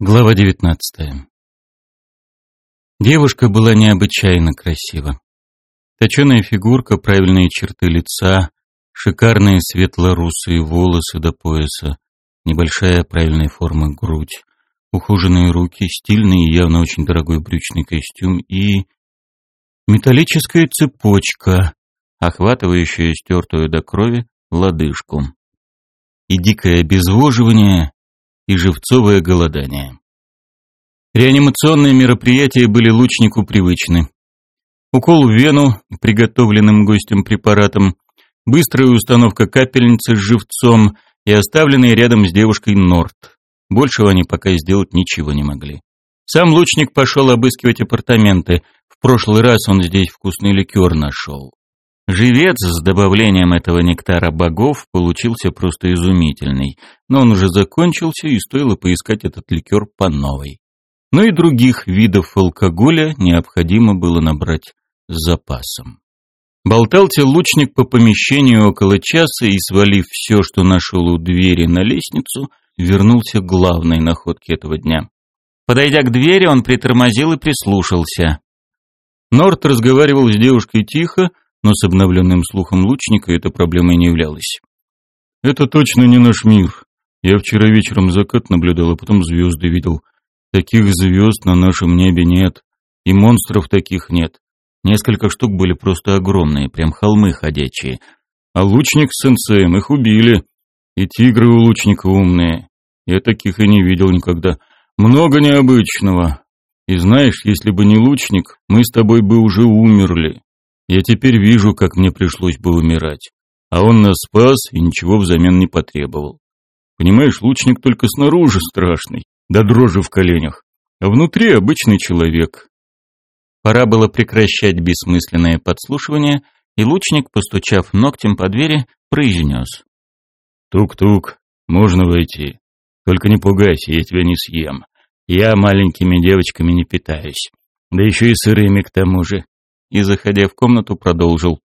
Глава 19. Девушка была необычайно красива. Точеная фигурка, правильные черты лица, шикарные светло-русые волосы до пояса, небольшая правильной формы грудь, ухоженные руки, стильный и явно очень дорогой брючный костюм и металлическая цепочка, охватывающая стертую до крови лодыжку. И дикое обезвоживание, и живцовое голодание. Реанимационные мероприятия были лучнику привычны. Укол в вену, приготовленным гостем препаратом, быстрая установка капельницы с живцом и оставленный рядом с девушкой Норт. Большего они пока сделать ничего не могли. Сам лучник пошел обыскивать апартаменты. В прошлый раз он здесь вкусный ликер нашел. Живец с добавлением этого нектара богов получился просто изумительный, но он уже закончился и стоило поискать этот ликер по новой. Но и других видов алкоголя необходимо было набрать с запасом. Болтался лучник по помещению около часа и, свалив все, что нашел у двери на лестницу, вернулся к главной находке этого дня. Подойдя к двери, он притормозил и прислушался. Норт разговаривал с девушкой тихо, но с обновленным слухом лучника эта проблемой не являлась. «Это точно не наш мир. Я вчера вечером закат наблюдал, а потом звезды видел. Таких звезд на нашем небе нет, и монстров таких нет. Несколько штук были просто огромные, прям холмы ходячие. А лучник с сенсеем их убили. И тигры у лучника умные. Я таких и не видел никогда. Много необычного. И знаешь, если бы не лучник, мы с тобой бы уже умерли. Я теперь вижу, как мне пришлось бы умирать. А он нас спас и ничего взамен не потребовал. Понимаешь, лучник только снаружи страшный, да дрожи в коленях, а внутри обычный человек. Пора было прекращать бессмысленное подслушивание, и лучник, постучав ногтем по двери, произнес. «Тук-тук, можно войти. Только не пугайся, я тебя не съем. Я маленькими девочками не питаюсь. Да еще и сырыми к тому же и, заходя в комнату, продолжил.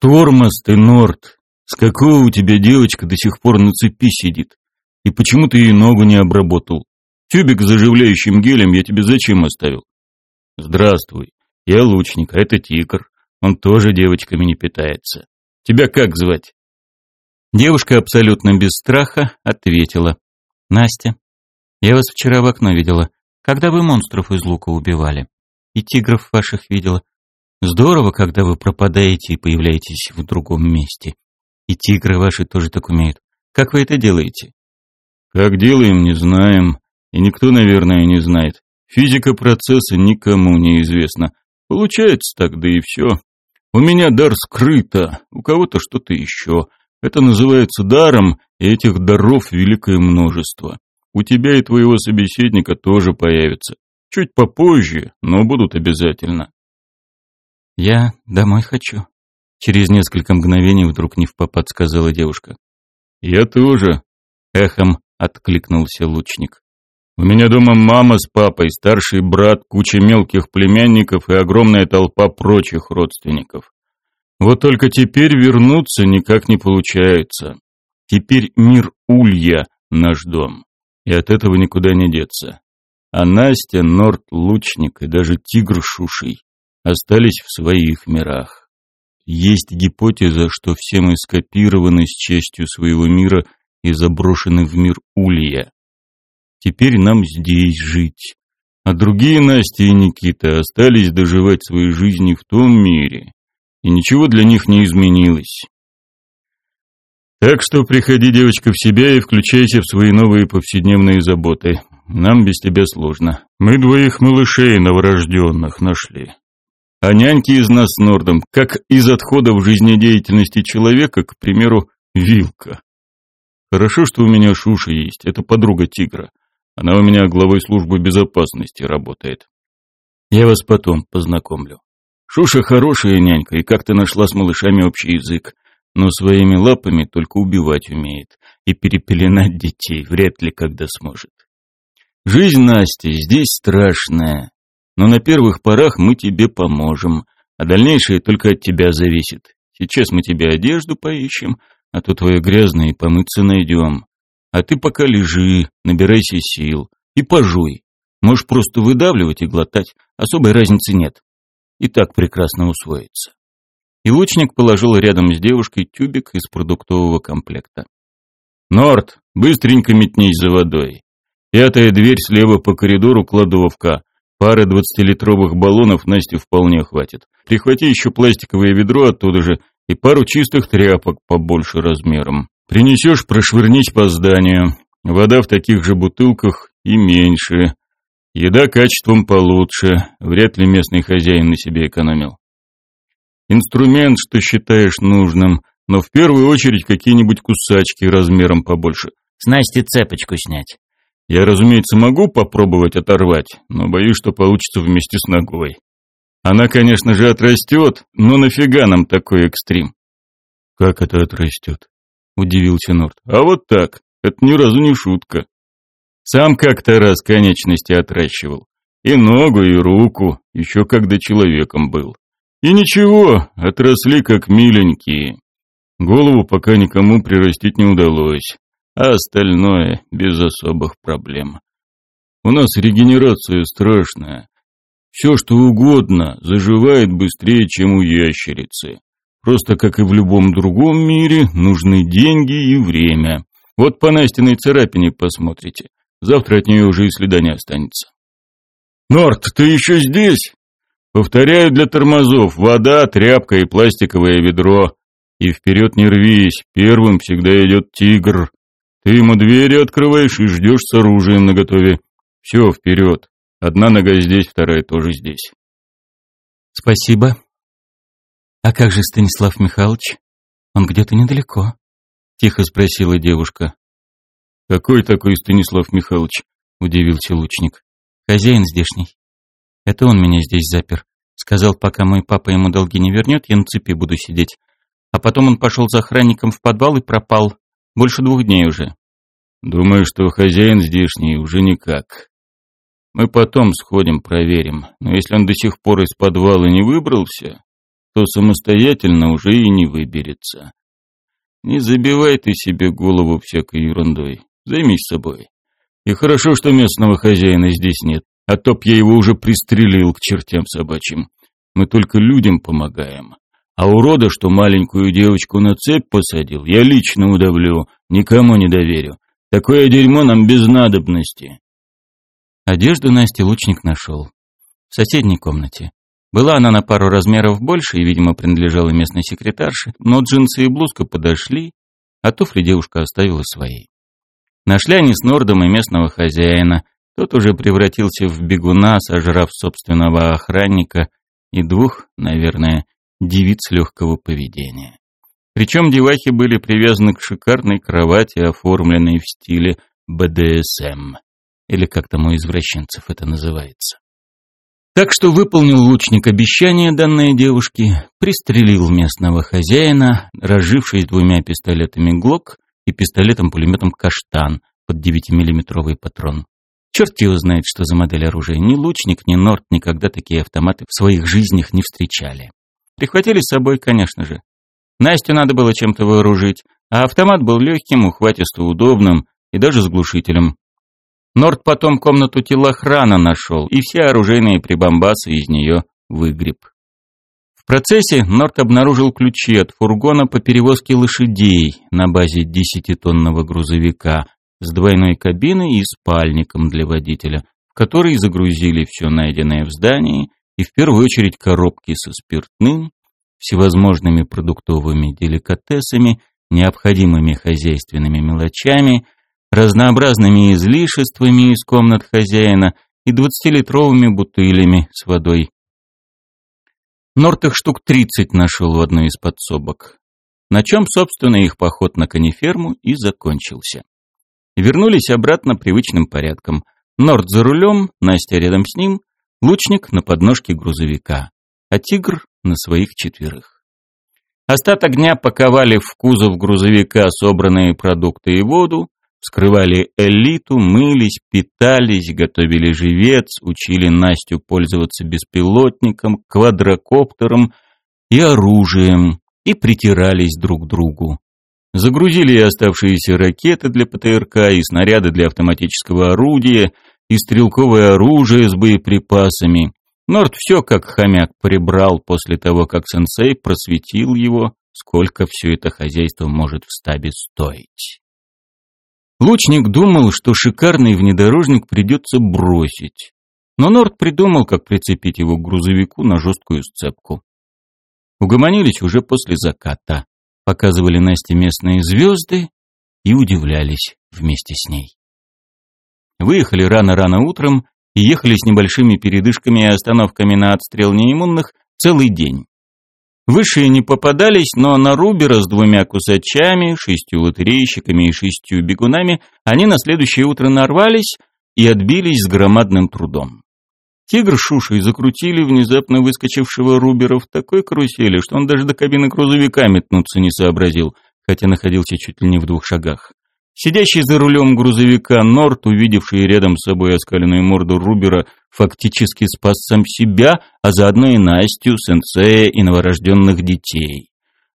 «Тормоз ты, Норт! С какого у тебя девочка до сих пор на цепи сидит? И почему ты ей ногу не обработал? Тюбик с заживляющим гелем я тебе зачем оставил?» «Здравствуй, я лучник, а это тигр. Он тоже девочками не питается. Тебя как звать?» Девушка абсолютно без страха ответила. «Настя, я вас вчера в окно видела, когда вы монстров из лука убивали. И тигров ваших видела. Здорово, когда вы пропадаете и появляетесь в другом месте. И тигры ваши тоже так умеют. Как вы это делаете? Как делаем, не знаем. И никто, наверное, не знает. Физика процесса никому не известна. Получается так, да и все. У меня дар скрыто, у кого-то что-то еще. Это называется даром, и этих даров великое множество. У тебя и твоего собеседника тоже появится. Чуть попозже, но будут обязательно. «Я домой хочу», — через несколько мгновений вдруг не в попад сказала девушка. «Я тоже», — эхом откликнулся лучник. «У меня дома мама с папой, старший брат, куча мелких племянников и огромная толпа прочих родственников. Вот только теперь вернуться никак не получается. Теперь мир Улья — наш дом, и от этого никуда не деться. А Настя, Норт, Лучник и даже Тигр Шуший остались в своих мирах. Есть гипотеза, что все мы скопированы с частью своего мира и заброшены в мир Улья. Теперь нам здесь жить. А другие Настя и Никита остались доживать свои жизни в том мире, и ничего для них не изменилось. Так что приходи, девочка, в себя и включайся в свои новые повседневные заботы. Нам без тебя сложно. Мы двоих малышей новорожденных нашли. А няньки из нас с Нордом, как из отходов жизнедеятельности человека, к примеру, вилка. Хорошо, что у меня Шуша есть, это подруга тигра. Она у меня главой службы безопасности работает. Я вас потом познакомлю. Шуша хорошая нянька и как-то нашла с малышами общий язык, но своими лапами только убивать умеет, и перепеленать детей вряд ли когда сможет. Жизнь Насти здесь страшная, но на первых порах мы тебе поможем, а дальнейшее только от тебя зависит. Сейчас мы тебе одежду поищем, а то грязное и помыться найдем. А ты пока лежи, набирайся сил. И пожуй. Можешь просто выдавливать и глотать, особой разницы нет. И так прекрасно усвоится. И лучник положил рядом с девушкой тюбик из продуктового комплекта. «Норт, быстренько метнись за водой. Пятая дверь слева по коридору кладовка. Пары двадцатилитровых баллонов Насте вполне хватит. Прихвати еще пластиковое ведро оттуда же и пару чистых тряпок побольше размером. Принесешь, прошвырнись по зданию. Вода в таких же бутылках и меньше. Еда качеством получше. Вряд ли местный хозяин на себе экономил. Инструмент, что считаешь нужным, но в первую очередь какие-нибудь кусачки размером побольше. С Насти цепочку снять. Я, разумеется, могу попробовать оторвать, но боюсь, что получится вместе с ногой. Она, конечно же, отрастет, но нафига нам такой экстрим? Как это отрастет? Удивился Норт. А вот так. Это ни разу не шутка. Сам как-то раз конечности отращивал. И ногу, и руку, еще когда человеком был. И ничего, отросли как миленькие. Голову пока никому прирастить не удалось, а остальное без особых проблем. У нас регенерация страшная. Все, что угодно, заживает быстрее, чем у ящерицы. Просто, как и в любом другом мире, нужны деньги и время. Вот по Настиной царапине посмотрите. Завтра от нее уже и следа не останется. «Норт, ты еще здесь?» «Повторяю для тормозов. Вода, тряпка и пластиковое ведро. И вперед не рвись. Первым всегда идет тигр. Ты ему двери открываешь и ждешь с оружием наготове. Все, вперед. Одна нога здесь, вторая тоже здесь. Спасибо. А как же Станислав Михайлович? Он где-то недалеко. Тихо спросила девушка. Какой такой Станислав Михайлович? Удивился лучник. Хозяин здешний. Это он меня здесь запер. Сказал, пока мой папа ему долги не вернет, я на цепи буду сидеть. А потом он пошел за охранником в подвал и пропал. Больше двух дней уже. Думаю, что хозяин здешний уже никак. Мы потом сходим, проверим. Но если он до сих пор из подвала не выбрался, то самостоятельно уже и не выберется. Не забивай ты себе голову всякой ерундой. Займись собой. И хорошо, что местного хозяина здесь нет, а то б я его уже пристрелил к чертям собачьим. Мы только людям помогаем. А урода, что маленькую девочку на цепь посадил, я лично удавлю, никому не доверю. Такое дерьмо нам без надобности. Одежду Насти лучник нашел. В соседней комнате. Была она на пару размеров больше и, видимо, принадлежала местной секретарше, но джинсы и блузка подошли, а туфли девушка оставила своей. Нашли они с Нордом и местного хозяина. Тот уже превратился в бегуна, сожрав собственного охранника и двух, наверное, девиц легкого поведения. Причем девахи были привязаны к шикарной кровати, оформленной в стиле БДСМ или как там у извращенцев это называется. Так что выполнил лучник обещание данной девушке, пристрелил местного хозяина, разжившись двумя пистолетами «Глок» и пистолетом-пулеметом «Каштан» под 9-миллиметровый патрон. Черт его знает, что за модель оружия. Ни лучник, ни Норт никогда такие автоматы в своих жизнях не встречали. Прихватили с собой, конечно же. Настю надо было чем-то вооружить, а автомат был легким, ухватисто удобным и даже с глушителем. Норд потом комнату телохрана нашел и все оружейные прибамбасы из нее выгреб. В процессе Норд обнаружил ключи от фургона по перевозке лошадей на базе десятитонного грузовика с двойной кабиной и спальником для водителя, в который загрузили все найденное в здании и в первую очередь коробки со спиртным, всевозможными продуктовыми деликатесами, необходимыми хозяйственными мелочами – разнообразными излишествами из комнат хозяина и двадцатилитровыми бутылями с водой. Норт их штук тридцать нашел в одной из подсобок, на чем, собственно, их поход на кониферму и закончился. Вернулись обратно привычным порядком. Норт за рулем, Настя рядом с ним, лучник на подножке грузовика, а тигр на своих четверых. Остаток дня паковали в кузов грузовика собранные продукты и воду, Вскрывали элиту, мылись, питались, готовили живец, учили Настю пользоваться беспилотником, квадрокоптером и оружием, и притирались друг к другу. Загрузили и оставшиеся ракеты для ПТРК, и снаряды для автоматического орудия, и стрелковое оружие с боеприпасами. Норд все как хомяк прибрал после того, как сенсей просветил его, сколько все это хозяйство может в стабе стоить. Лучник думал, что шикарный внедорожник придется бросить, но Норд придумал, как прицепить его к грузовику на жесткую сцепку. Угомонились уже после заката, показывали Насте местные звезды и удивлялись вместе с ней. Выехали рано-рано утром и ехали с небольшими передышками и остановками на отстрел неиммунных целый день. Высшие не попадались, но на Рубера с двумя кусачами, шестью лотерейщиками и шестью бегунами они на следующее утро нарвались и отбились с громадным трудом. Тигр с Шушей закрутили внезапно выскочившего Рубера в такой карусели, что он даже до кабины грузовика метнуться не сообразил, хотя находился чуть ли не в двух шагах. Сидящий за рулем грузовика Норт, увидевший рядом с собой оскаленную морду Рубера, фактически спас сам себя, а заодно и Настю, сенсея и новорожденных детей.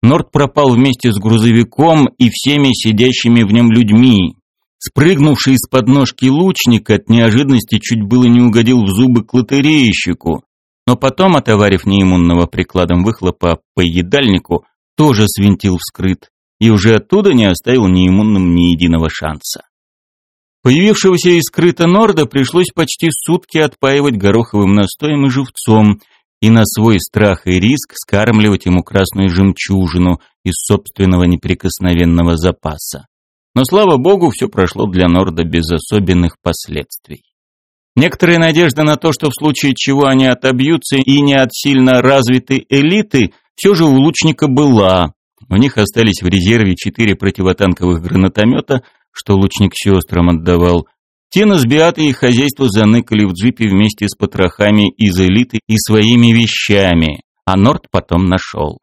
Норт пропал вместе с грузовиком и всеми сидящими в нем людьми. Спрыгнувший из подножки лучник от неожиданности чуть было не угодил в зубы к лотерейщику, но потом, отоварив неиммунного прикладом выхлопа по едальнику, тоже свинтил вскрыт и уже оттуда не оставил неиммунным ни единого шанса. Появившегося из Норда пришлось почти сутки отпаивать гороховым настоем и живцом, и на свой страх и риск скармливать ему красную жемчужину из собственного неприкосновенного запаса. Но, слава богу, все прошло для Норда без особенных последствий. Некоторые надежды на то, что в случае чего они отобьются и не от сильно развитой элиты, все же у лучника была. У них остались в резерве четыре противотанковых гранатомета, что лучник сестрам отдавал. Тина с Беатой и хозяйство заныкали в джипе вместе с потрохами из элиты и своими вещами, а Норд потом нашел.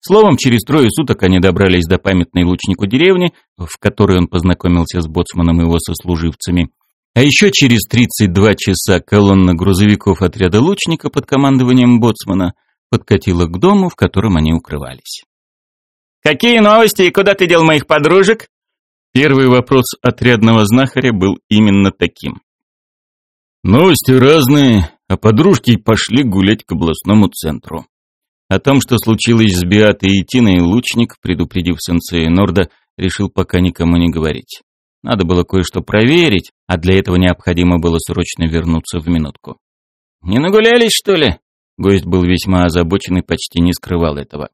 Словом, через трое суток они добрались до памятной лучнику деревни, в которой он познакомился с боцманом и его сослуживцами. А еще через 32 часа колонна грузовиков отряда лучника под командованием боцмана подкатила к дому, в котором они укрывались. «Какие новости и куда ты дел моих подружек?» Первый вопрос отрядного знахаря был именно таким. Новости разные, а подружки пошли гулять к областному центру. О том, что случилось с Биатой и Тиной, лучник, предупредив сенсея Норда, решил пока никому не говорить. Надо было кое-что проверить, а для этого необходимо было срочно вернуться в минутку. «Не нагулялись, что ли?» Гость был весьма озабочен и почти не скрывал этого.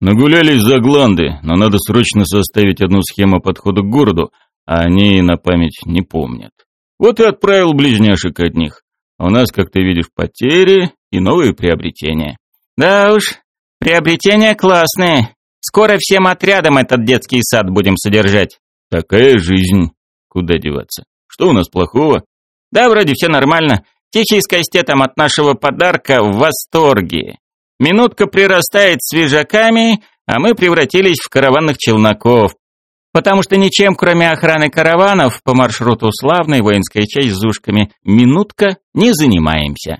«Нагулялись за гланды, но надо срочно составить одну схему подхода к городу, а они на память не помнят. Вот и отправил близняшек от них. А у нас, как ты видишь, потери и новые приобретения. Да уж, приобретения классные. Скоро всем отрядом этот детский сад будем содержать. Такая жизнь. Куда деваться? Что у нас плохого? Да, вроде все нормально. Тихий с кастетом от нашего подарка в восторге. Минутка прирастает свежаками, а мы превратились в караванных челноков. Потому что ничем, кроме охраны караванов по маршруту славной воинской часть с ушками, минутка не занимаемся.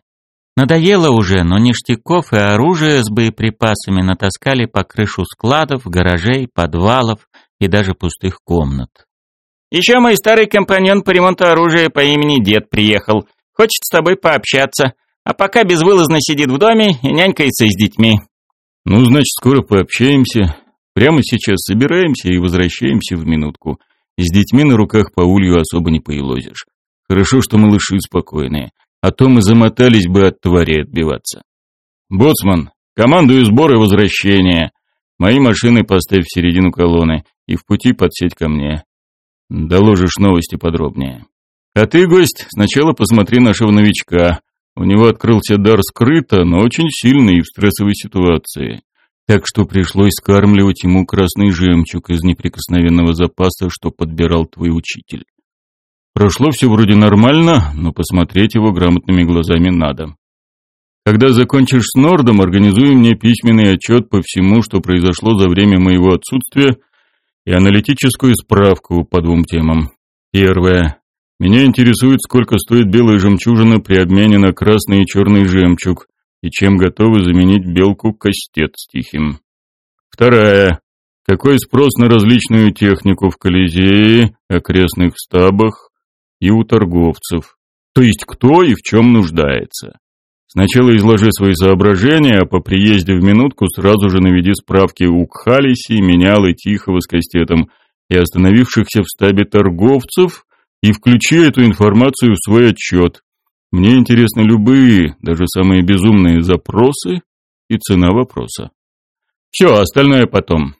Надоело уже, но ништяков и оружия с боеприпасами натаскали по крышу складов, гаражей, подвалов и даже пустых комнат. «Еще мой старый компаньон по ремонту оружия по имени Дед приехал. Хочет с тобой пообщаться, а пока безвылазно сидит в доме и нянькается с детьми». «Ну, значит, скоро пообщаемся. Прямо сейчас собираемся и возвращаемся в минутку. С детьми на руках по улью особо не поелозишь. Хорошо, что малыши спокойные а то мы замотались бы от твари отбиваться. Боцман, командую сбор и возвращение. Мои машины поставь в середину колонны и в пути подсеть ко мне. Доложишь новости подробнее. А ты, гость, сначала посмотри нашего новичка. У него открылся дар скрыто, но очень сильный в стрессовой ситуации. Так что пришлось скармливать ему красный жемчуг из неприкосновенного запаса, что подбирал твой учитель. Прошло все вроде нормально, но посмотреть его грамотными глазами надо. Когда закончишь с Нордом, организуй мне письменный отчет по всему, что произошло за время моего отсутствия, и аналитическую справку по двум темам. Первое. Меня интересует, сколько стоит белая жемчужина при обмене на красный и черный жемчуг, и чем готовы заменить белку-кастет с тихим. Вторая. Какой спрос на различную технику в Колизее, окрестных стабах, и у торговцев. То есть кто и в чем нуждается. Сначала изложи свои соображения, а по приезде в минутку сразу же наведи справки у Кхалиси, Менялы, Тихого с Кастетом и остановившихся в стабе торговцев и включи эту информацию в свой отчет. Мне интересны любые, даже самые безумные запросы и цена вопроса. Все, остальное потом.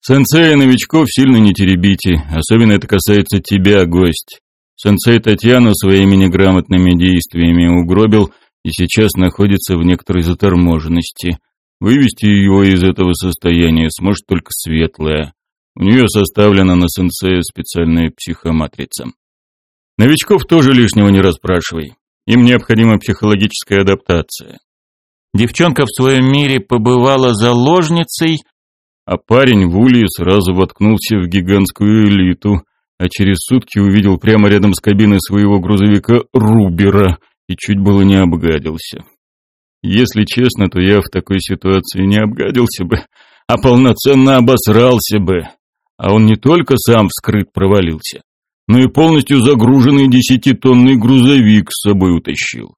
Сенсея новичков сильно не теребите, особенно это касается тебя, гость. Сенсей Татьяну своими неграмотными действиями угробил и сейчас находится в некоторой заторможенности. Вывести его из этого состояния сможет только светлая. У нее составлена на сенсея специальная психоматрица. Новичков тоже лишнего не расспрашивай. Им необходима психологическая адаптация. Девчонка в своем мире побывала заложницей, а парень в улье сразу воткнулся в гигантскую элиту, а через сутки увидел прямо рядом с кабиной своего грузовика Рубера и чуть было не обгадился. Если честно, то я в такой ситуации не обгадился бы, а полноценно обосрался бы. А он не только сам вскрыт провалился, но и полностью загруженный десятитонный грузовик с собой утащил.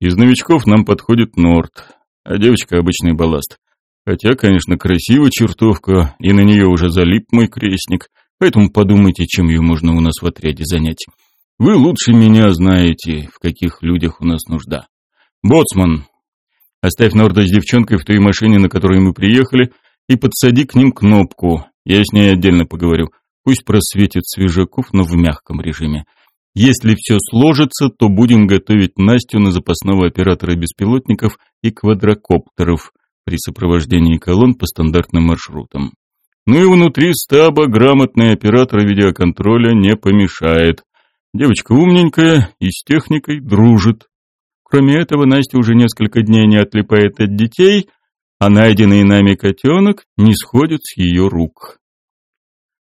Из новичков нам подходит Норд, а девочка обычный балласт. Хотя, конечно, красивая чертовка, и на нее уже залип мой крестник, поэтому подумайте, чем ее можно у нас в отряде занять. Вы лучше меня знаете, в каких людях у нас нужда. Боцман, оставь Норда с девчонкой в той машине, на которой мы приехали, и подсади к ним кнопку. Я с ней отдельно поговорю. Пусть просветит свежаков, но в мягком режиме. Если все сложится, то будем готовить Настю на запасного оператора беспилотников и квадрокоптеров при сопровождении колонн по стандартным маршрутам. Ну и внутри стаба грамотный оператор видеоконтроля не помешает. Девочка умненькая и с техникой дружит. Кроме этого, Настя уже несколько дней не отлипает от детей, а найденный нами котенок не сходит с ее рук.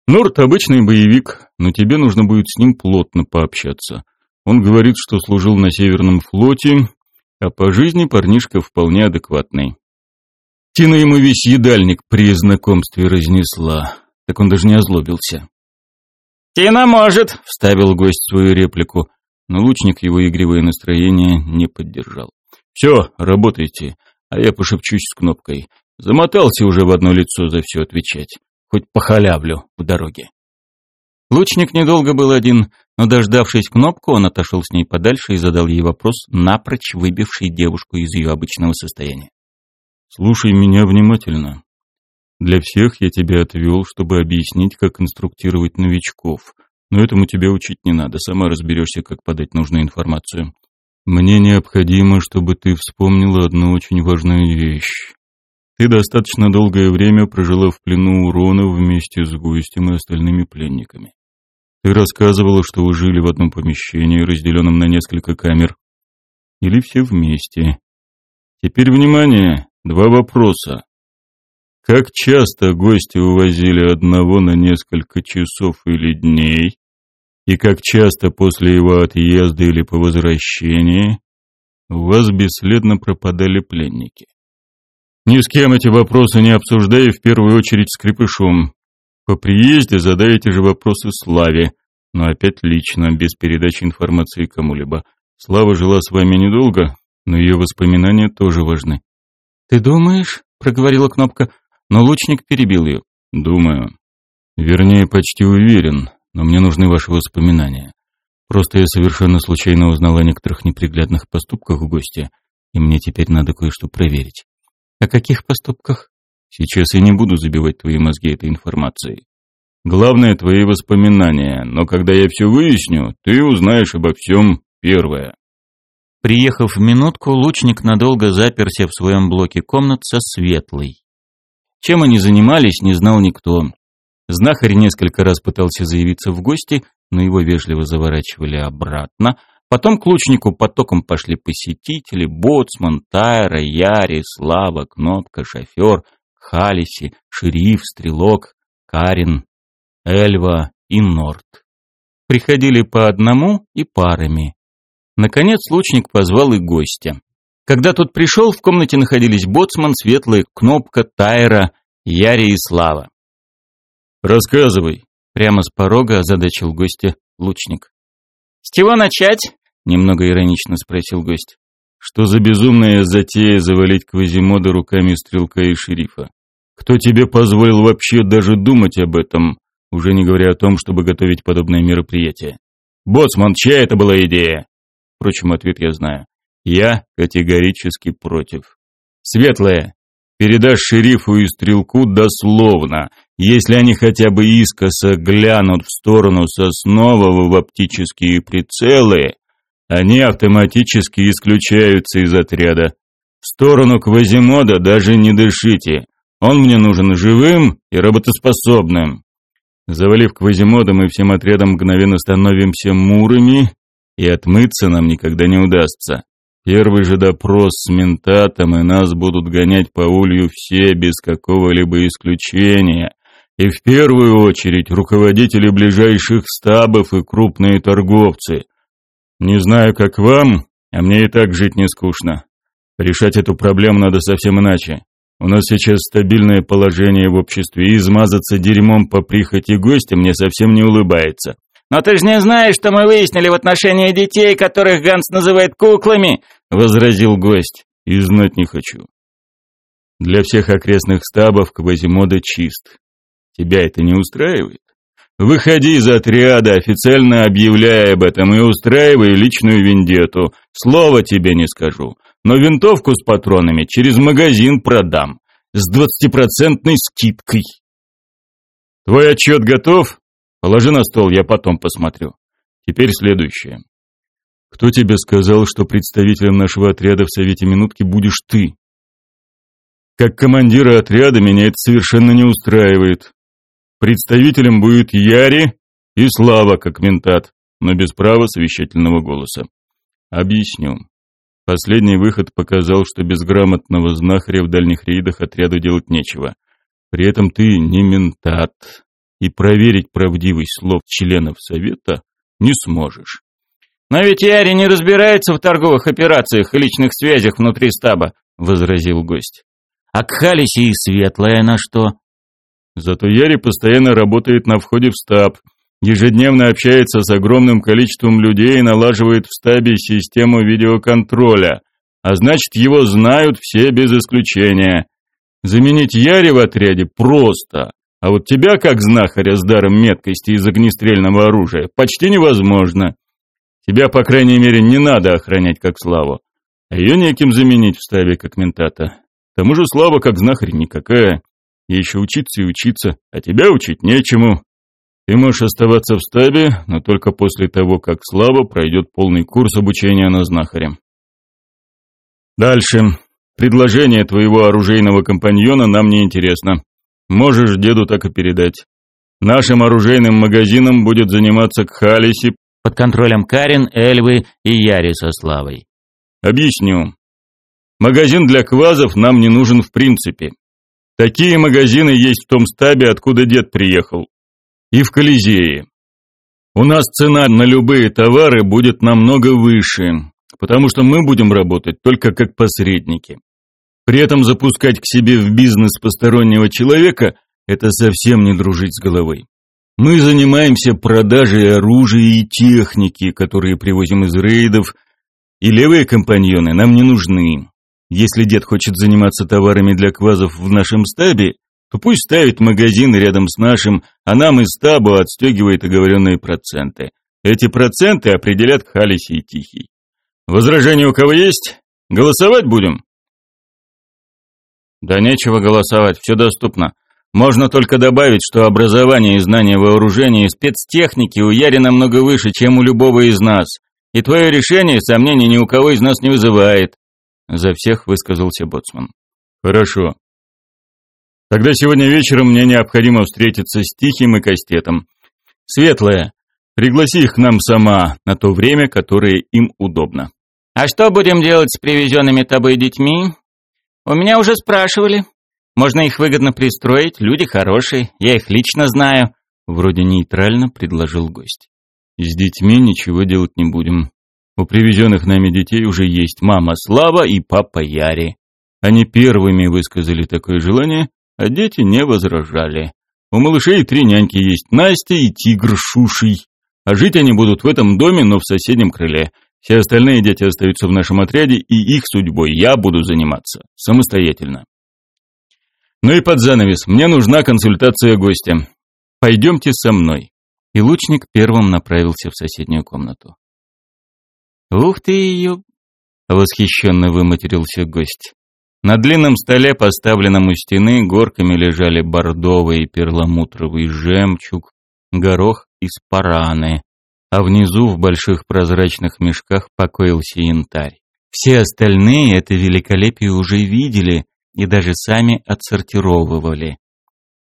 Норт обычный боевик, но тебе нужно будет с ним плотно пообщаться. Он говорит, что служил на Северном флоте, а по жизни парнишка вполне адекватный. Тина ему весь едальник при знакомстве разнесла, так он даже не озлобился. «Тина может», — вставил гость свою реплику, но лучник его игривое настроение не поддержал. «Все, работайте, а я пошепчусь с кнопкой. Замотался уже в одно лицо за все отвечать хоть похалявлю в дороге. Лучник недолго был один, но, дождавшись кнопку, он отошел с ней подальше и задал ей вопрос, напрочь выбивший девушку из ее обычного состояния. «Слушай меня внимательно. Для всех я тебя отвел, чтобы объяснить, как инструктировать новичков, но этому тебя учить не надо, сама разберешься, как подать нужную информацию. Мне необходимо, чтобы ты вспомнила одну очень важную вещь. Ты достаточно долгое время прожила в плену урона вместе с гостем и остальными пленниками. Ты рассказывала, что вы жили в одном помещении, разделенном на несколько камер. Или все вместе. Теперь внимание, два вопроса. Как часто гости увозили одного на несколько часов или дней? И как часто после его отъезда или по возвращении у вас бесследно пропадали пленники? Ни с кем эти вопросы не обсуждая, в первую очередь с Крепышом. По приезде задаете же вопросы Славе, но опять лично, без передачи информации кому-либо. Слава жила с вами недолго, но ее воспоминания тоже важны. «Ты думаешь?» — проговорила Кнопка, но лучник перебил ее. «Думаю. Вернее, почти уверен, но мне нужны ваши воспоминания. Просто я совершенно случайно узнал о некоторых неприглядных поступках в гости, и мне теперь надо кое-что проверить. О каких поступках? Сейчас я не буду забивать твои мозги этой информацией. Главное — твои воспоминания, но когда я все выясню, ты узнаешь обо всем первое. Приехав в минутку, лучник надолго заперся в своем блоке комнат со Светлой. Чем они занимались, не знал никто. Знахарь несколько раз пытался заявиться в гости, но его вежливо заворачивали обратно — Потом к лучнику потоком пошли посетители, боцман, Тайра, Яри, Слава, Кнопка, шофер, Халиси, шериф, стрелок, Карин, Эльва и Норт. Приходили по одному и парами. Наконец лучник позвал и гостя. Когда тот пришел, в комнате находились боцман, Светлая, Кнопка, Тайра, Яри и Слава. «Рассказывай», — прямо с порога озадачил гостя лучник. «С чего начать?» — немного иронично спросил гость. «Что за безумная затея завалить Квазимода руками стрелка и шерифа? Кто тебе позволил вообще даже думать об этом, уже не говоря о том, чтобы готовить подобное мероприятие? Боцман, чья это была идея?» Впрочем, ответ я знаю. Я категорически против. Светлая, передашь шерифу и стрелку дословно, если они хотя бы искоса глянут в сторону Соснового в оптические прицелы, они автоматически исключаются из отряда. В сторону Квазимода даже не дышите. Он мне нужен живым и работоспособным. Завалив Квазимода, мы всем отрядом мгновенно становимся мурами, и отмыться нам никогда не удастся. Первый же допрос с ментатом, и нас будут гонять по улью все без какого-либо исключения. И в первую очередь руководители ближайших стабов и крупные торговцы. Не знаю, как вам, а мне и так жить не скучно. Решать эту проблему надо совсем иначе. У нас сейчас стабильное положение в обществе, и измазаться дерьмом по прихоти гостя мне совсем не улыбается. «Но ты же не знаешь, что мы выяснили в отношении детей, которых Ганс называет куклами!» — возразил гость. «И знать не хочу. Для всех окрестных стабов Квазимода чист. Тебя это не устраивает? Выходи из отряда, официально объявляя об этом, и устраивай личную вендету. Слова тебе не скажу. Но винтовку с патронами через магазин продам. С двадцатипроцентной скидкой. Твой отчет готов? Положи на стол, я потом посмотрю. Теперь следующее. Кто тебе сказал, что представителем нашего отряда в Совете Минутки будешь ты? Как командира отряда меня это совершенно не устраивает. Представителем будет Яри и Слава как ментат, но без права совещательного голоса. Объясню. Последний выход показал, что без грамотного знахаря в дальних рейдах отряду делать нечего. При этом ты не ментат, и проверить правдивость слов членов совета не сможешь. «Но ведь Яри не разбирается в торговых операциях и личных связях внутри стаба», — возразил гость. «А к Халисе и Светлая на что?» Зато Яри постоянно работает на входе в стаб, ежедневно общается с огромным количеством людей и налаживает в стабе систему видеоконтроля, а значит его знают все без исключения. Заменить Яри в отряде просто, а вот тебя, как знахаря с даром меткости из огнестрельного оружия, почти невозможно. Тебя, по крайней мере, не надо охранять как Славу, а ее неким заменить в стабе как ментата. К тому же Слава как знахарь никакая. Ей еще учиться и учиться, а тебя учить нечему. Ты можешь оставаться в стабе, но только после того, как Слава пройдет полный курс обучения на знахаре. Дальше. Предложение твоего оружейного компаньона нам не интересно. Можешь деду так и передать. Нашим оружейным магазином будет заниматься Кхалиси под контролем Карин, Эльвы и Яри со Славой. Объясню. Магазин для квазов нам не нужен в принципе. Такие магазины есть в том стабе, откуда дед приехал. И в Колизее. У нас цена на любые товары будет намного выше, потому что мы будем работать только как посредники. При этом запускать к себе в бизнес постороннего человека – это совсем не дружить с головой. Мы занимаемся продажей оружия и техники, которые привозим из рейдов, и левые компаньоны нам не нужны. Если дед хочет заниматься товарами для квазов в нашем стабе, то пусть ставит магазин рядом с нашим, а нам из стаба отстегивает оговоренные проценты. Эти проценты определят Халиси и Тихий. Возражения у кого есть? Голосовать будем? Да нечего голосовать, все доступно. Можно только добавить, что образование и знание вооружения и спецтехники у Яри намного выше, чем у любого из нас. И твое решение сомнений ни у кого из нас не вызывает. За всех высказался боцман. Хорошо. Тогда сегодня вечером мне необходимо встретиться с Тихим и Кастетом. Светлая, пригласи их к нам сама на то время, которое им удобно. А что будем делать с привезенными тобой детьми? У меня уже спрашивали. Можно их выгодно пристроить, люди хорошие, я их лично знаю. Вроде нейтрально предложил гость. С детьми ничего делать не будем. У привезенных нами детей уже есть мама Слава и папа Яри. Они первыми высказали такое желание, а дети не возражали. У малышей три няньки есть Настя и тигр Шуший. А жить они будут в этом доме, но в соседнем крыле. Все остальные дети остаются в нашем отряде, и их судьбой я буду заниматься. Самостоятельно. Ну и под занавес. Мне нужна консультация гостя. Пойдемте со мной. И лучник первым направился в соседнюю комнату. «Ух ты ее!» — восхищенно выматерился гость. На длинном столе, поставленном у стены, горками лежали бордовый и перламутровый жемчуг, горох из параны, а внизу в больших прозрачных мешках покоился янтарь. Все остальные это великолепие уже видели и даже сами отсортировывали.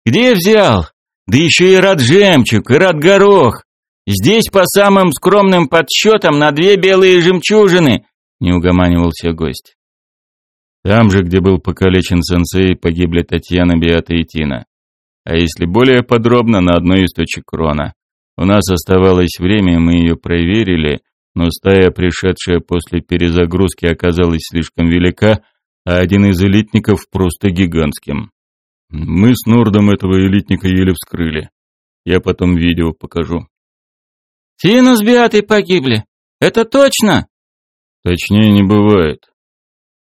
«Где взял? Да еще и рад жемчуг, и рад горох! Здесь по самым скромным подсчетам на две белые жемчужины!» — не угоманивался гость. Там же, где был покалечен сенсей, погибли Татьяна, Беата и Тина. А если более подробно, на одной из точек крона. У нас оставалось время, мы ее проверили, но стая, пришедшая после перезагрузки, оказалась слишком велика, а один из элитников просто гигантским. Мы с Нордом этого элитника еле вскрыли. Я потом видео покажу. «Тина с Беатой погибли? Это точно?» «Точнее не бывает.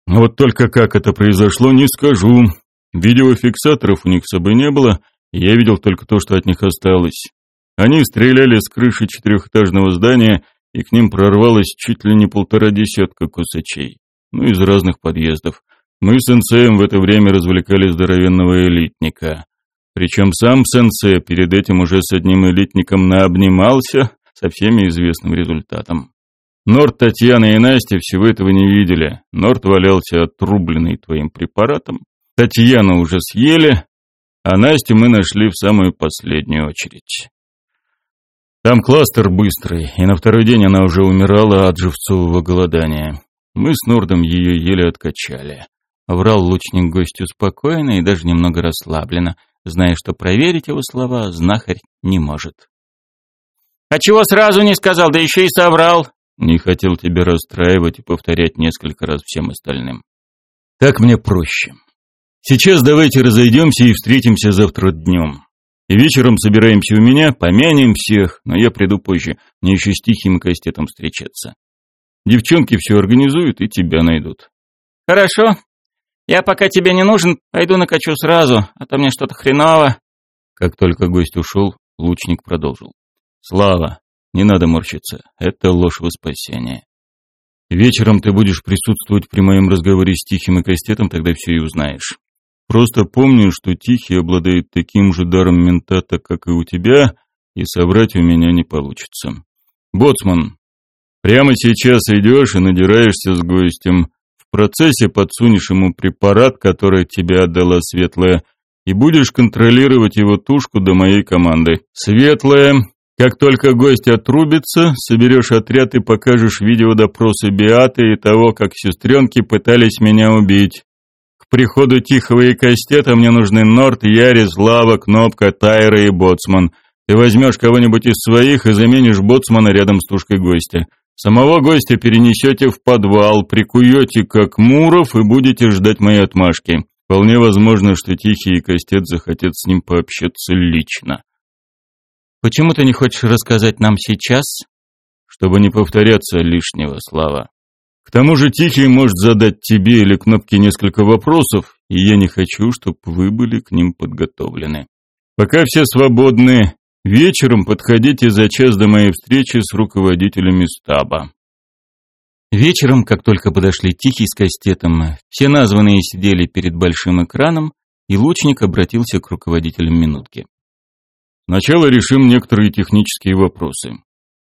Вот только как это произошло, не скажу. Видеофиксаторов у них с собой не было, я видел только то, что от них осталось. Они стреляли с крыши четырехэтажного здания, и к ним прорвалось чуть ли не полтора десятка кусачей. Ну, из разных подъездов. Мы с сенсеем в это время развлекали здоровенного элитника. Причем сам сенсей перед этим уже с одним элитником наобнимался со всеми известным результатом. Норт, Татьяна и Настя всего этого не видели. Норт валялся отрубленный твоим препаратом. Татьяну уже съели, а Настю мы нашли в самую последнюю очередь. Там кластер быстрый, и на второй день она уже умирала от живцового голодания. Мы с Нордом ее еле откачали. Врал лучник гостю спокойно и даже немного расслабленно, зная, что проверить его слова знахарь не может. «А чего сразу не сказал, да еще и соврал?» Не хотел тебя расстраивать и повторять несколько раз всем остальным. Так мне проще. Сейчас давайте разойдемся и встретимся завтра днем. И вечером собираемся у меня, помянем всех, но я приду позже. Мне еще с Тихим Кастетом встречаться. Девчонки все организуют и тебя найдут. Хорошо. Я пока тебе не нужен, пойду накачу сразу, а то мне что-то хреново. Как только гость ушел, лучник продолжил. Слава, не надо морщиться, это ложь во спасение. Вечером ты будешь присутствовать при моем разговоре с Тихим и Кастетом, тогда все и узнаешь. Просто помни, что Тихий обладает таким же даром ментата, как и у тебя, и соврать у меня не получится. Боцман, прямо сейчас идешь и надираешься с гостем. В процессе подсунешь ему препарат, который тебе отдала Светлая, и будешь контролировать его тушку до моей команды. Светлая, как только гость отрубится, соберешь отряд и покажешь видеодопросы Биаты и того, как сестренки пытались меня убить. К приходу Тихого и Кастета мне нужны Норт, Ярис, Лава, Кнопка, Тайра и Боцман. Ты возьмешь кого-нибудь из своих и заменишь Боцмана рядом с тушкой гостя. Самого гостя перенесете в подвал, прикуете как муров и будете ждать моей отмашки. Вполне возможно, что Тихий и Кастет захотят с ним пообщаться лично. Почему ты не хочешь рассказать нам сейчас? Чтобы не повторяться лишнего, Слава. К тому же Тихий может задать тебе или Кнопке несколько вопросов, и я не хочу, чтобы вы были к ним подготовлены. Пока все свободны, вечером подходите за час до моей встречи с руководителями стаба. Вечером, как только подошли Тихий с Кастетом, все названные сидели перед большим экраном, и лучник обратился к руководителям минутки. Сначала решим некоторые технические вопросы.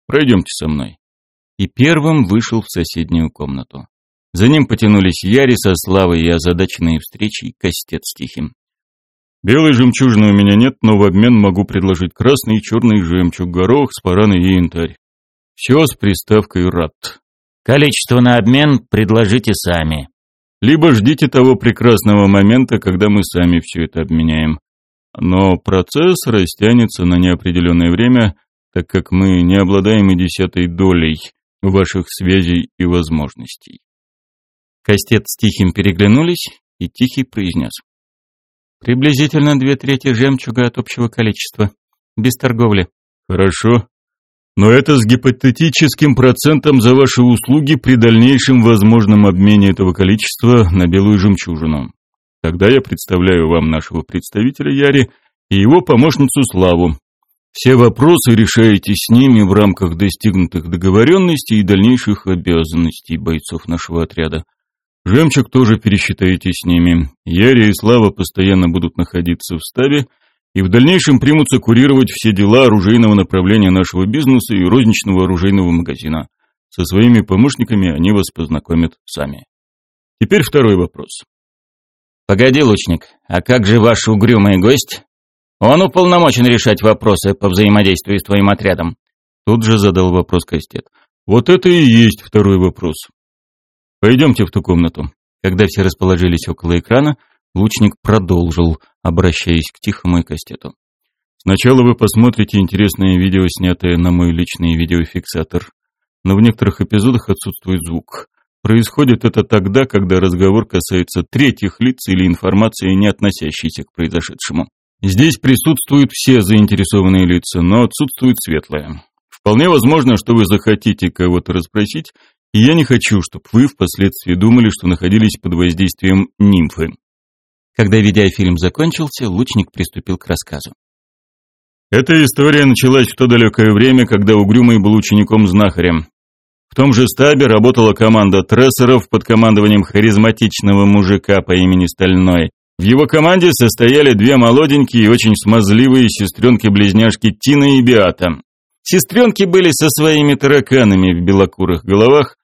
Пройдемте со мной. И первым вышел в соседнюю комнату. За ним потянулись Яри со Славой и озадаченные встречей Костет с Тихим. Белой жемчужины у меня нет, но в обмен могу предложить красный и черный жемчуг, горох, спараны и янтарь. Все с приставкой «рад». Количество на обмен предложите сами. Либо ждите того прекрасного момента, когда мы сами все это обменяем но процесс растянется на неопределенное время, так как мы не обладаем и десятой долей ваших связей и возможностей. Кастет с Тихим переглянулись, и Тихий произнес. Приблизительно две трети жемчуга от общего количества. Без торговли. Хорошо. Но это с гипотетическим процентом за ваши услуги при дальнейшем возможном обмене этого количества на белую жемчужину. Тогда я представляю вам нашего представителя Яри и его помощницу Славу. Все вопросы решаете с ними в рамках достигнутых договоренностей и дальнейших обязанностей бойцов нашего отряда. Жемчуг тоже пересчитаете с ними. Яри и Слава постоянно будут находиться в стабе и в дальнейшем примутся курировать все дела оружейного направления нашего бизнеса и розничного оружейного магазина. Со своими помощниками они вас познакомят сами. Теперь второй вопрос. Погоди, лучник, а как же ваш угрюмый гость? Он уполномочен решать вопросы по взаимодействию с твоим отрядом. Тут же задал вопрос Кастет. Вот это и есть второй вопрос. Пойдемте в ту комнату. Когда все расположились около экрана, Лучник продолжил, обращаясь к Тихому и Кастету. «Сначала вы посмотрите интересное видео, снятое на мой личный видеофиксатор. Но в некоторых эпизодах отсутствует звук. Происходит это тогда, когда разговор касается третьих лиц или информации, не относящейся к произошедшему. Здесь присутствуют все заинтересованные лица, но отсутствует светлое. Вполне возможно, что вы захотите кого-то расспросить, и я не хочу, чтобы вы впоследствии думали, что находились под воздействием нимфы. Когда видеофильм закончился, лучник приступил к рассказу. Эта история началась в то далекое время, когда Угрюмый был учеником-знахарем. В том же стабе работала команда трессеров под командованием харизматичного мужика по имени Стальной. В его команде состояли две молоденькие и очень смазливые сестренки-близняшки Тина и Биата. Сестренки были со своими тараканами в белокурых головах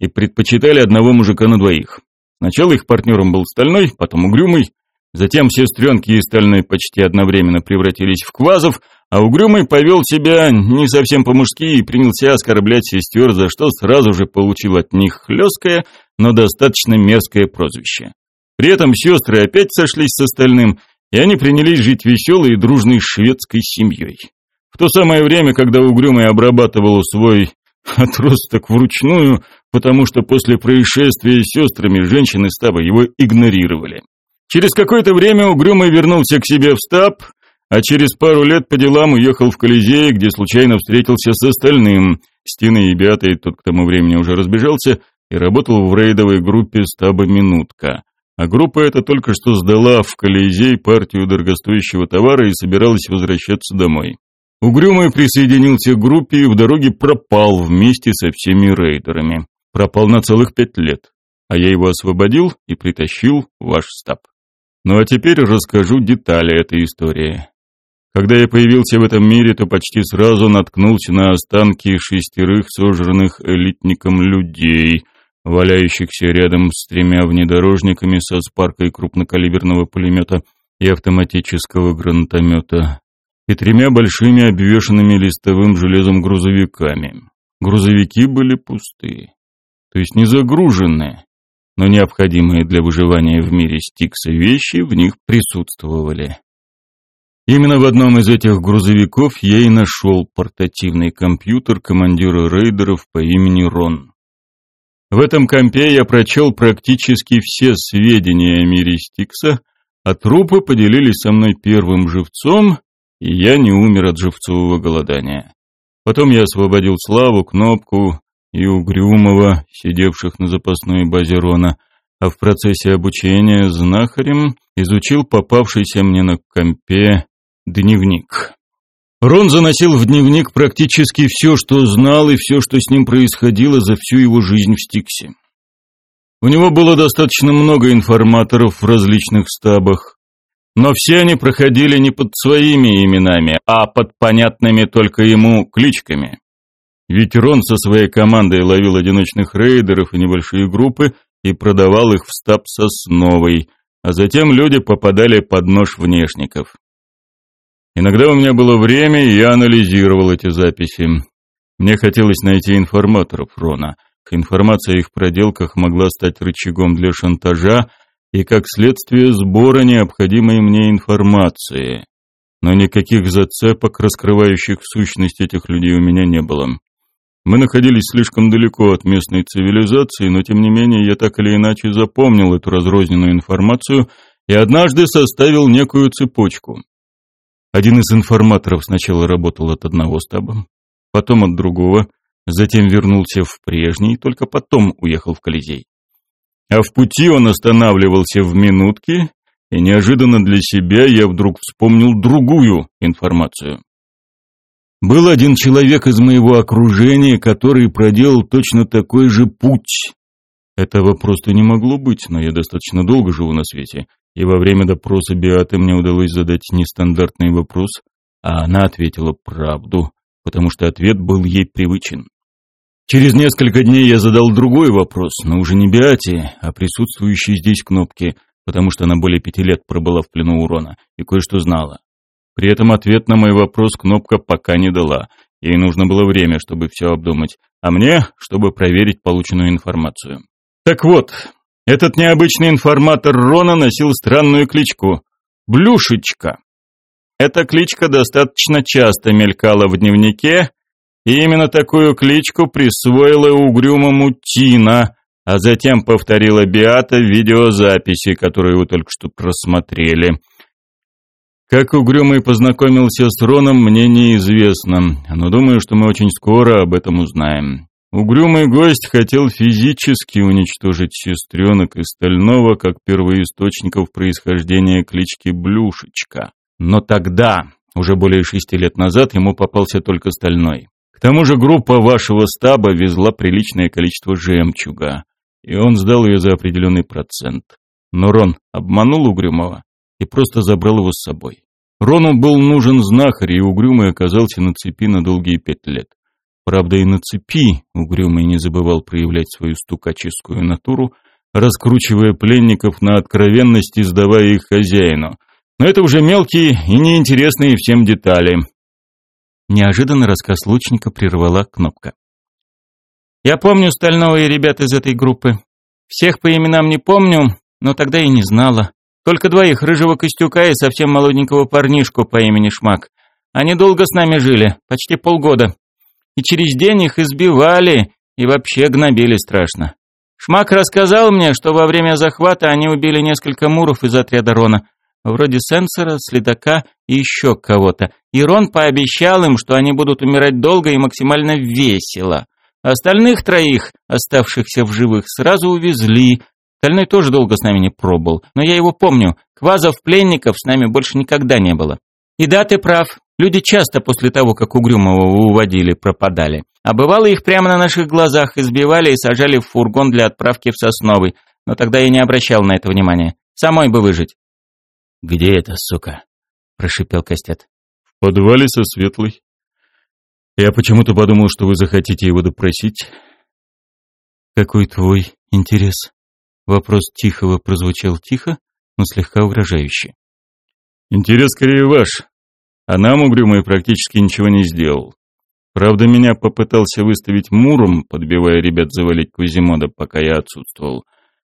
и предпочитали одного мужика на двоих. Сначала их партнером был Стальной, потом Угрюмый, затем сестренки и Стальной почти одновременно превратились в квазов, а Угрюмый повел себя не совсем по-мужски и принялся оскорблять сестер, за что сразу же получил от них хлесткое, но достаточно мерзкое прозвище. При этом сестры опять сошлись с остальным, и они принялись жить веселой и дружной шведской семьей. В то самое время, когда Угрюмый обрабатывал свой отросток вручную, потому что после происшествия с сестрами женщины стаба его игнорировали. Через какое-то время Угрюмый вернулся к себе в стаб, а через пару лет по делам уехал в Колизей, где случайно встретился с остальным. Стиной и Беатой тот к тому времени уже разбежался и работал в рейдовой группе стаба «Минутка». А группа эта только что сдала в Колизей партию дорогостоящего товара и собиралась возвращаться домой. Угрюмый присоединился к группе и в дороге пропал вместе со всеми рейдерами. Пропал на целых пять лет, а я его освободил и притащил в ваш стаб. Ну а теперь расскажу детали этой истории. Когда я появился в этом мире, то почти сразу наткнулся на останки шестерых сожранных элитником людей, валяющихся рядом с тремя внедорожниками со спаркой крупнокалиберного пулемета и автоматического гранатомета и тремя большими обвешанными листовым железом грузовиками. Грузовики были пустые, то есть не загруженные, но необходимые для выживания в мире Стикса вещи в них присутствовали. Именно в одном из этих грузовиков я и нашел портативный компьютер командира рейдеров по имени Рон. В этом компе я прочел практически все сведения о мире Стикса, а трупы поделились со мной первым живцом, и я не умер от живцового голодания. Потом я освободил Славу, Кнопку и Угрюмова, сидевших на запасной базе Рона, а в процессе обучения знахарем изучил попавшийся мне на компе дневник. Рон заносил в дневник практически все, что знал, и все, что с ним происходило за всю его жизнь в Стиксе. У него было достаточно много информаторов в различных стабах, но все они проходили не под своими именами, а под понятными только ему кличками. Ведь Рон со своей командой ловил одиночных рейдеров и небольшие группы и продавал их в стаб сосновой, а затем люди попадали под нож внешников. Иногда у меня было время, и я анализировал эти записи. Мне хотелось найти информаторов Рона. Информация о их проделках могла стать рычагом для шантажа, и, как следствие, сбора необходимой мне информации. Но никаких зацепок, раскрывающих сущность этих людей, у меня не было. Мы находились слишком далеко от местной цивилизации, но тем не менее я так или иначе запомнил эту разрозненную информацию и однажды составил некую цепочку. Один из информаторов сначала работал от одного стаба, потом от другого, затем вернулся в прежний, только потом уехал в Колизей. А в пути он останавливался в минутке, и неожиданно для себя я вдруг вспомнил другую информацию. Был один человек из моего окружения, который проделал точно такой же путь. Этого просто не могло быть, но я достаточно долго живу на свете, и во время допроса Биаты мне удалось задать нестандартный вопрос, а она ответила правду, потому что ответ был ей привычен. Через несколько дней я задал другой вопрос, но уже не Биате, а присутствующей здесь кнопке, потому что она более пяти лет пробыла в плену урона и кое-что знала. При этом ответ на мой вопрос кнопка пока не дала. Ей нужно было время, чтобы все обдумать, а мне, чтобы проверить полученную информацию. Так вот, этот необычный информатор Рона носил странную кличку – Блюшечка. Эта кличка достаточно часто мелькала в дневнике, и именно такую кличку присвоила угрюмому Тина, а затем повторила Биата в видеозаписи, которую вы только что просмотрели – как Угрюмый познакомился с Роном, мне неизвестно, но думаю, что мы очень скоро об этом узнаем. Угрюмый гость хотел физически уничтожить сестренок из Стального как первоисточников происхождения клички Блюшечка. Но тогда, уже более шести лет назад, ему попался только Стальной. К тому же группа вашего стаба везла приличное количество жемчуга, и он сдал ее за определенный процент. Но Рон обманул Угрюмого и просто забрал его с собой. Рону был нужен знахарь, и Угрюмый оказался на цепи на долгие пять лет. Правда, и на цепи Угрюмый не забывал проявлять свою стукаческую натуру, раскручивая пленников на откровенность и сдавая их хозяину. Но это уже мелкие и неинтересные всем детали. Неожиданно рассказ лучника прервала кнопка. «Я помню Стального и ребят из этой группы. Всех по именам не помню, но тогда и не знала. Только двоих, рыжего костюка и совсем молоденького парнишку по имени Шмак. Они долго с нами жили, почти полгода. И через день их избивали и вообще гнобили страшно. Шмак рассказал мне, что во время захвата они убили несколько муров из отряда Рона, вроде сенсора, следака и еще кого-то. И Рон пообещал им, что они будут умирать долго и максимально весело. Остальных троих, оставшихся в живых, сразу увезли, Стальной тоже долго с нами не пробыл, но я его помню. Квазов пленников с нами больше никогда не было. И да, ты прав. Люди часто после того, как Угрюмого уводили, пропадали. А бывало их прямо на наших глазах избивали и сажали в фургон для отправки в Сосновый. Но тогда я не обращал на это внимания. Самой бы выжить. «Где это, сука?» – прошипел Костет. «В подвале со Светлой. Я почему-то подумал, что вы захотите его допросить». «Какой твой интерес?» Вопрос Тихого прозвучал тихо, но слегка угрожающе. «Интерес скорее ваш. А нам угрюмый практически ничего не сделал. Правда, меня попытался выставить Муром, подбивая ребят завалить Кузимода, пока я отсутствовал.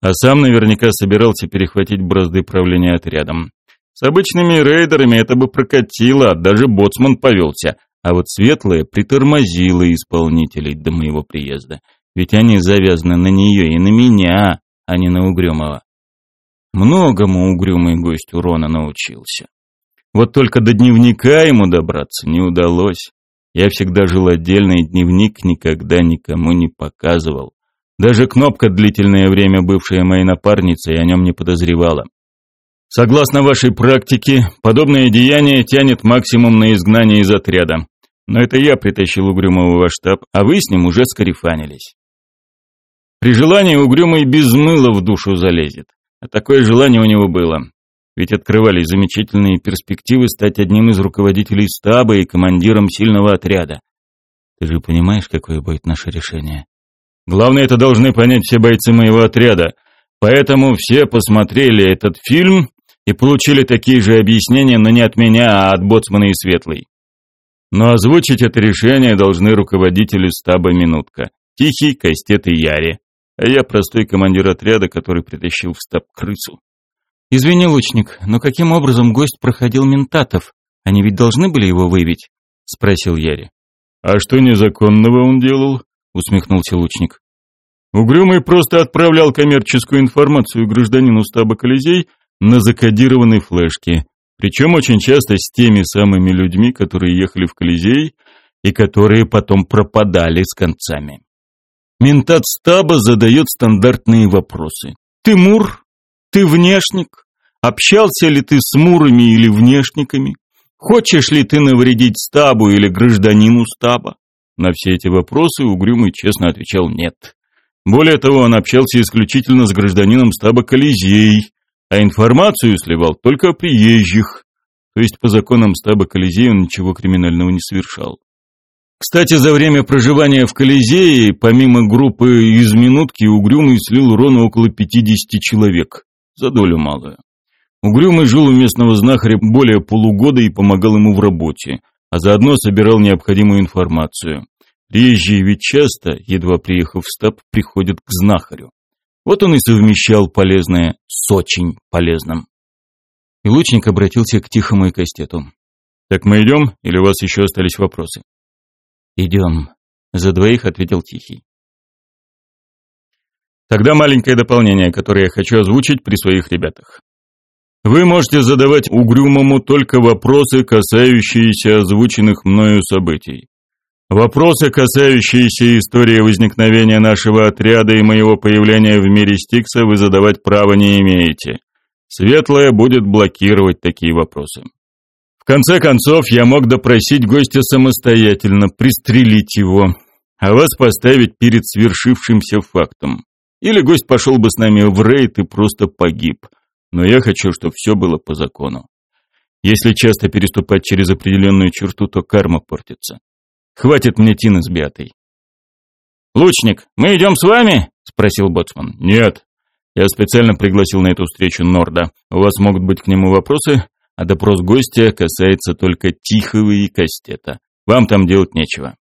А сам наверняка собирался перехватить бразды правления отрядом. С обычными рейдерами это бы прокатило, даже боцман повелся. А вот Светлая притормозила исполнителей до моего приезда. Ведь они завязаны на нее и на меня, а не на Угрюмова. Многому угрюмый гость урона научился. Вот только до дневника ему добраться не удалось. Я всегда жил отдельно и дневник никогда никому не показывал. Даже кнопка, длительное время бывшая моей напарницей, о нем не подозревала. Согласно вашей практике, подобное деяние тянет максимум на изгнание из отряда. Но это я притащил Угрюмого в ваш штаб, а вы с ним уже скарифанились. При желании угрюмый без мыла в душу залезет. А такое желание у него было. Ведь открывались замечательные перспективы стать одним из руководителей стаба и командиром сильного отряда. Ты же понимаешь, какое будет наше решение? Главное, это должны понять все бойцы моего отряда. Поэтому все посмотрели этот фильм и получили такие же объяснения, но не от меня, а от Боцмана и Светлой. Но озвучить это решение должны руководители стаба «Минутка». Тихий, Костет и Яри а я простой командир отряда, который притащил в стаб крысу. «Извини, лучник, но каким образом гость проходил ментатов? Они ведь должны были его выявить?» — спросил Яри. «А что незаконного он делал?» — усмехнулся лучник. Угрюмый просто отправлял коммерческую информацию гражданину стаба Колизей на закодированной флешке, причем очень часто с теми самыми людьми, которые ехали в Колизей и которые потом пропадали с концами. Ментат стаба задает стандартные вопросы. «Ты мур? Ты внешник? Общался ли ты с мурами или внешниками? Хочешь ли ты навредить стабу или гражданину стаба?» На все эти вопросы Угрюмый честно отвечал «нет». Более того, он общался исключительно с гражданином стаба Колизей, а информацию сливал только о приезжих, то есть по законам стаба Колизей он ничего криминального не совершал. Кстати, за время проживания в Колизее, помимо группы из минутки, Угрюмый слил урона около 50 человек. За долю малую. Угрюмый жил у местного знахаря более полугода и помогал ему в работе, а заодно собирал необходимую информацию. Приезжие ведь часто, едва приехав в стаб, приходят к знахарю. Вот он и совмещал полезное с очень полезным. И лучник обратился к Тихому и Кастету. «Так мы идем, или у вас еще остались вопросы?» «Идем», — за двоих ответил Тихий. «Тогда маленькое дополнение, которое я хочу озвучить при своих ребятах. Вы можете задавать угрюмому только вопросы, касающиеся озвученных мною событий. Вопросы, касающиеся истории возникновения нашего отряда и моего появления в мире Стикса, вы задавать права не имеете. Светлая будет блокировать такие вопросы. В конце концов, я мог допросить гостя самостоятельно, пристрелить его, а вас поставить перед свершившимся фактом. Или гость пошел бы с нами в рейд и просто погиб. Но я хочу, чтобы все было по закону. Если часто переступать через определенную черту, то карма портится. Хватит мне тины с Беатой. «Лучник, мы идем с вами?» — спросил Боцман. «Нет, я специально пригласил на эту встречу Норда. У вас могут быть к нему вопросы, а допрос гостя касается только Тихого и Кастета. Вам там делать нечего.